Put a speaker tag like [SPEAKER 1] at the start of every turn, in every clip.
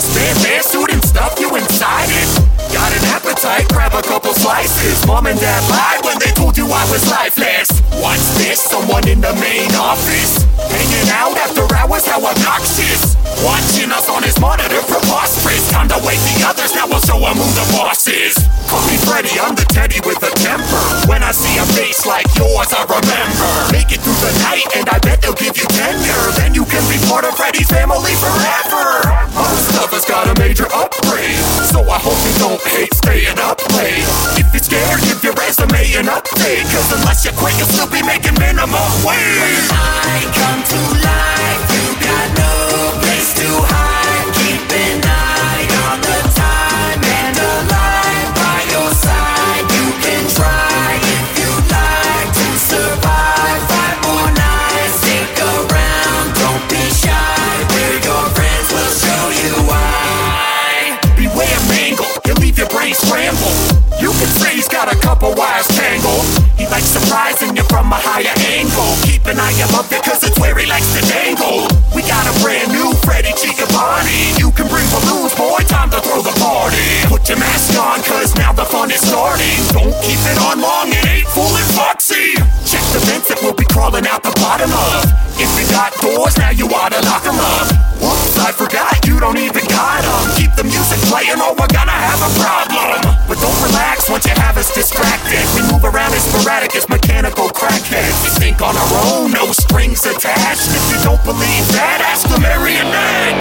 [SPEAKER 1] a spin there, suit and stuff you inside it. Got an appetite, grab a couple slices. Mom and dad lied when they told you I was lifeless. What's this? Someone in the main office? Hanging out after hours, how obnoxious. Watching us on his monitor, preposterous. Time to wake the others, now we'll show him who the boss is. Don't hate staying up late. If you're scared, give your resume an update. Cause unless you quit, you'll still be making minimum wage.
[SPEAKER 2] I come to life, your. You can
[SPEAKER 1] say he's got a couple wires tangled. He likes surprising you from a higher angle. Keep an eye above it, cause it's where he likes to dangle. We got a brand new Freddy Chica Bonnie. You can bring balloons, boy, time to throw the party. Put your mask on, cause now the fun is starting. Don't keep it on long, it ain't fooling Foxy. Check the vents that we'll be crawling out the bottom of. If you got doors, now you oughta lock 'em up. Whoops, I forgot, you don't even got 'em. Keep the music playing oh, or we're gonna have a problem. But don't relax once you have us distracted. We move around as sporadic as mechanical crackheads. We think on our own, no strings attached. If you don't believe that, ask the marionette.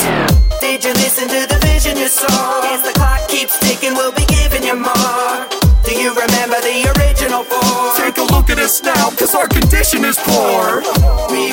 [SPEAKER 2] Did you listen to the vision you saw? As the clock keeps ticking, we'll be giving you more. Do you remember the original four?
[SPEAKER 1] Take a look at us now, cause our condition is poor.
[SPEAKER 2] We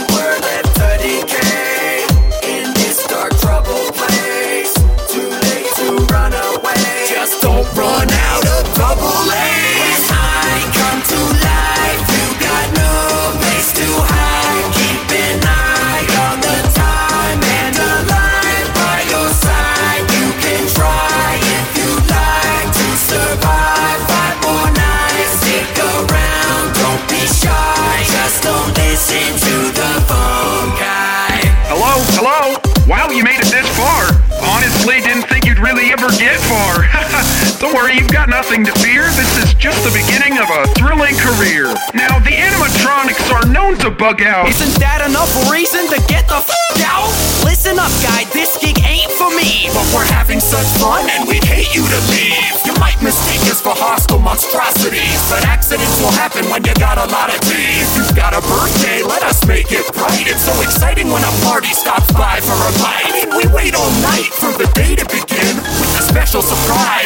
[SPEAKER 3] Hello? Wow, you made it this far. Honestly, didn't think you'd really ever get far. Don't worry, you've got nothing to fear. This is just the beginning of a thrilling career. Now, the animatronics are known to bug out.
[SPEAKER 4] Isn't that enough reason to get the f out? Listen up, guy, this gig ain't for me.
[SPEAKER 1] But we're having such fun and we'd hate you to leave. You might mistake us for hostile monstrosities, but accidents will happen when you got a lot of teeth. You've got a birthday, let us make it bright. It's so exciting when a party stops by for a bite. And we wait all night for the day to begin with a special surprise